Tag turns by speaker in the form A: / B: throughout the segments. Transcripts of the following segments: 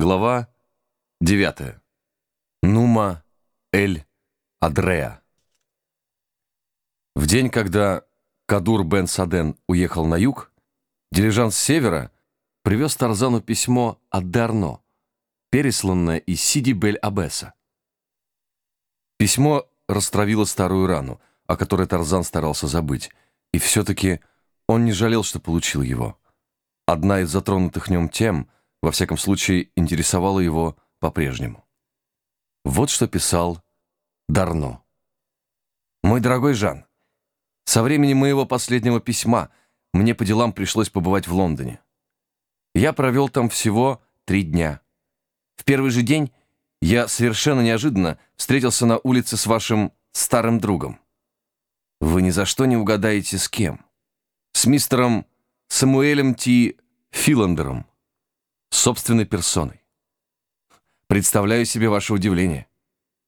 A: Глава 9. Нума Эль Адреа. В день, когда Кадур бен Саден уехал на юг, дилижанс с севера привез Тарзану письмо от Дарно, пересланное из Сиди Бель-Абеса. Письмо растравило старую рану, о которой Тарзан старался забыть, и все-таки он не жалел, что получил его. Одна из затронутых в нем тем, во всяком случае, интересовала его по-прежнему. Вот что писал Дарно. «Мой дорогой Жан, со времени моего последнего письма мне по делам пришлось побывать в Лондоне. Я провел там всего три дня. В первый же день я совершенно неожиданно встретился на улице с вашим старым другом. Вы ни за что не угадаете, с кем. С мистером Самуэлем Ти Филандером, собственной персоной. Представляю себе ваше удивление.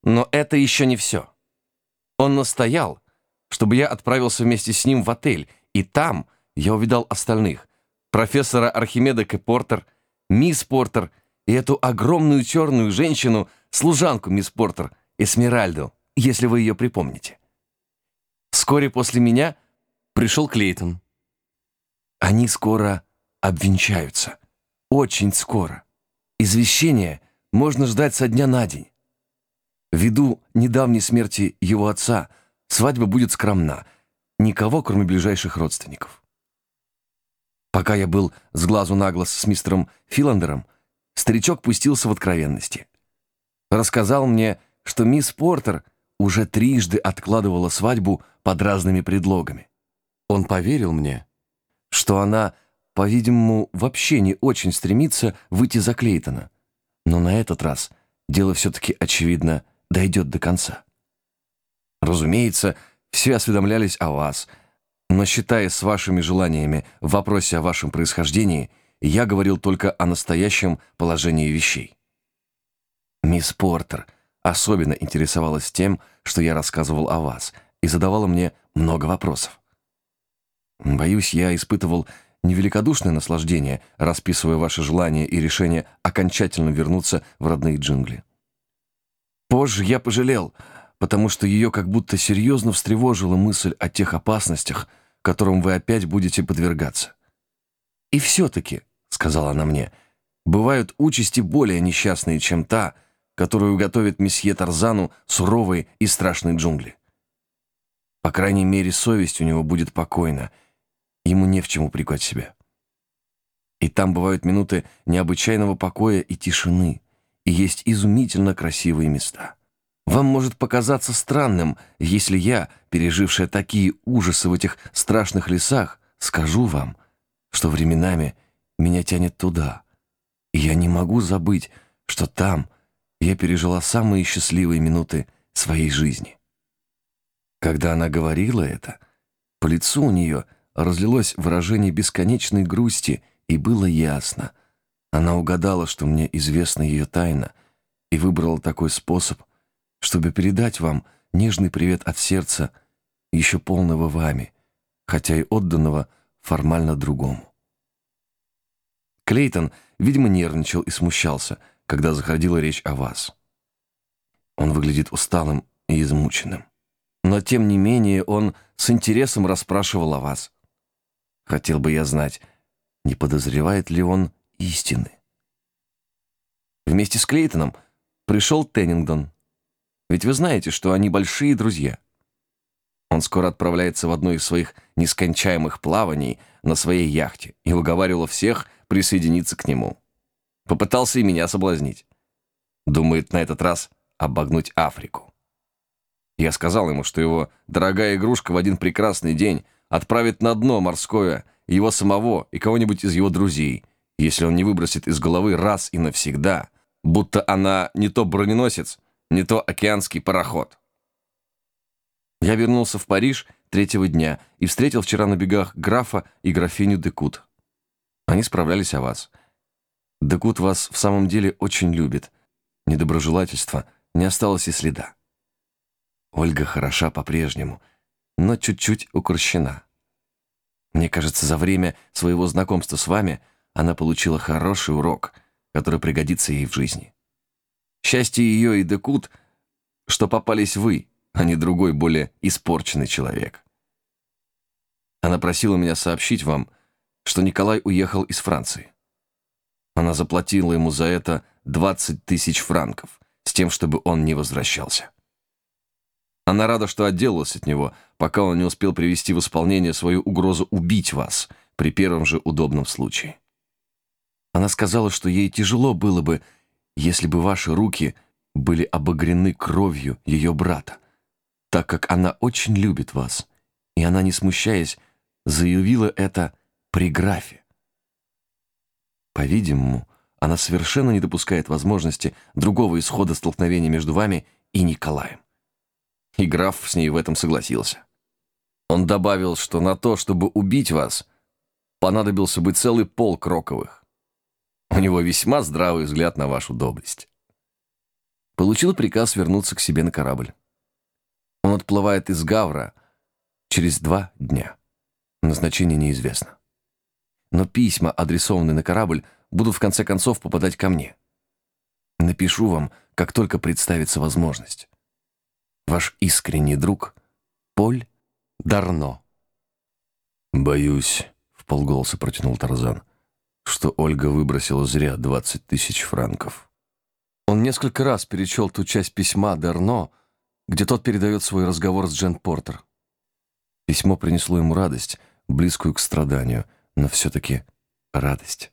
A: Но это еще не все. Он настоял, чтобы я отправился вместе с ним в отель, и там я увидал остальных. Профессора Архимеда К. Мисс Портер и эту огромную черную женщину, служанку мисс Портер, Эсмеральду, если вы ее припомните. Вскоре после меня пришел Клейтон. Они скоро обвенчаются. Очень скоро. Извещение можно ждать со дня на день. Ввиду недавней смерти его отца свадьба будет скромна. Никого, кроме ближайших родственников. Пока я был с глазу на глаз с мистером Филандером, старичок пустился в откровенности. Рассказал мне, что мисс Портер уже трижды откладывала свадьбу под разными предлогами. Он поверил мне, что она, по-видимому, вообще не очень стремится выйти за Клейтона. Но на этот раз дело все-таки, очевидно, дойдет до конца. Разумеется, все осведомлялись о вас, но считая с вашими желаниями в вопросе о вашем происхождении, я говорил только о настоящем положении вещей. Мисс Портер особенно интересовалась тем, что я рассказывал о вас, и задавала мне много вопросов. Боюсь, я испытывал невеликодушное наслаждение, расписывая ваши желания и решение окончательно вернуться в родные джунгли. Позже я пожалел, потому что ее как будто серьезно встревожила мысль о тех опасностях, которым вы опять будете подвергаться. «И все-таки», — сказала она мне, — «бывают участи более несчастные, чем та, которую готовит месье Тарзану суровые и страшные джунгли. По крайней мере, совесть у него будет покойна, ему не в чем упрекать себя. И там бывают минуты необычайного покоя и тишины, и есть изумительно красивые места. Вам может показаться странным, если я, пережившая такие ужасы в этих страшных лесах, скажу вам, что временами меня тянет туда, и я не могу забыть, что там я пережила самые счастливые минуты своей жизни. Когда она говорила это, по лицу у нее разлилось выражение бесконечной грусти, и было ясно. Она угадала, что мне известна ее тайна, и выбрала такой способ, чтобы передать вам нежный привет от сердца, еще полного вами, хотя и отданного формально другому. Клейтон, видимо, нервничал и смущался, когда заходила речь о вас. Он выглядит усталым и измученным. Но, тем не менее, он с интересом расспрашивал о вас. Хотел бы я знать, не подозревает ли он истины. Вместе с Клейтоном пришел Теннингдон. Ведь вы знаете, что они большие друзья. Он скоро отправляется в одно из своих нескончаемых плаваний на своей яхте и уговаривал всех присоединиться к нему. Попытался и меня соблазнить. Думает на этот раз обогнуть Африку. Я сказал ему, что его дорогая игрушка в один прекрасный день отправит на дно морское его самого и кого-нибудь из его друзей, если он не выбросит из головы раз и навсегда, будто она не то броненосец, не то океанский пароход. Я вернулся в Париж третьего дня и встретил вчера на бегах графа и графиню Декут. Они справлялись о вас. Декут вас в самом деле очень любит. Недоброжелательства не осталось и следа. Ольга хороша по-прежнему, но чуть-чуть укорщена. Мне кажется, за время своего знакомства с вами она получила хороший урок, который пригодится ей в жизни. Счастье ее и Декут, что попались вы, а не другой, более испорченный человек. Она просила меня сообщить вам, что Николай уехал из Франции. Она заплатила ему за это 20 тысяч франков, с тем, чтобы он не возвращался. Она рада, что отделалась от него, пока он не успел привести в исполнение свою угрозу убить вас при первом же удобном случае. Она сказала, что ей тяжело было бы, если бы ваши руки были обогрены кровью ее брата, так как она очень любит вас, и она, не смущаясь, заявила это при графе. По-видимому, она совершенно не допускает возможности другого исхода столкновения между вами и Николаем. И граф с ней в этом согласился. Он добавил, что на то, чтобы убить вас, понадобился бы целый полк Роковых. У него весьма здравый взгляд на вашу доблесть. Получил приказ вернуться к себе на корабль. Он отплывает из Гавра через два дня. Назначение неизвестно. Но письма, адресованные на корабль, будут в конце концов попадать ко мне. Напишу вам, как только представится возможность. Ваш искренний друг Поль Дарно.
B: «Боюсь», — в полголоса протянул Тарзан, «что Ольга выбросила зря двадцать тысяч франков».
A: Он несколько раз перечел ту часть письма Дарно, где тот передает свой разговор с Джен Портер. Письмо принесло ему радость, близкую к страданию, но все-таки радость.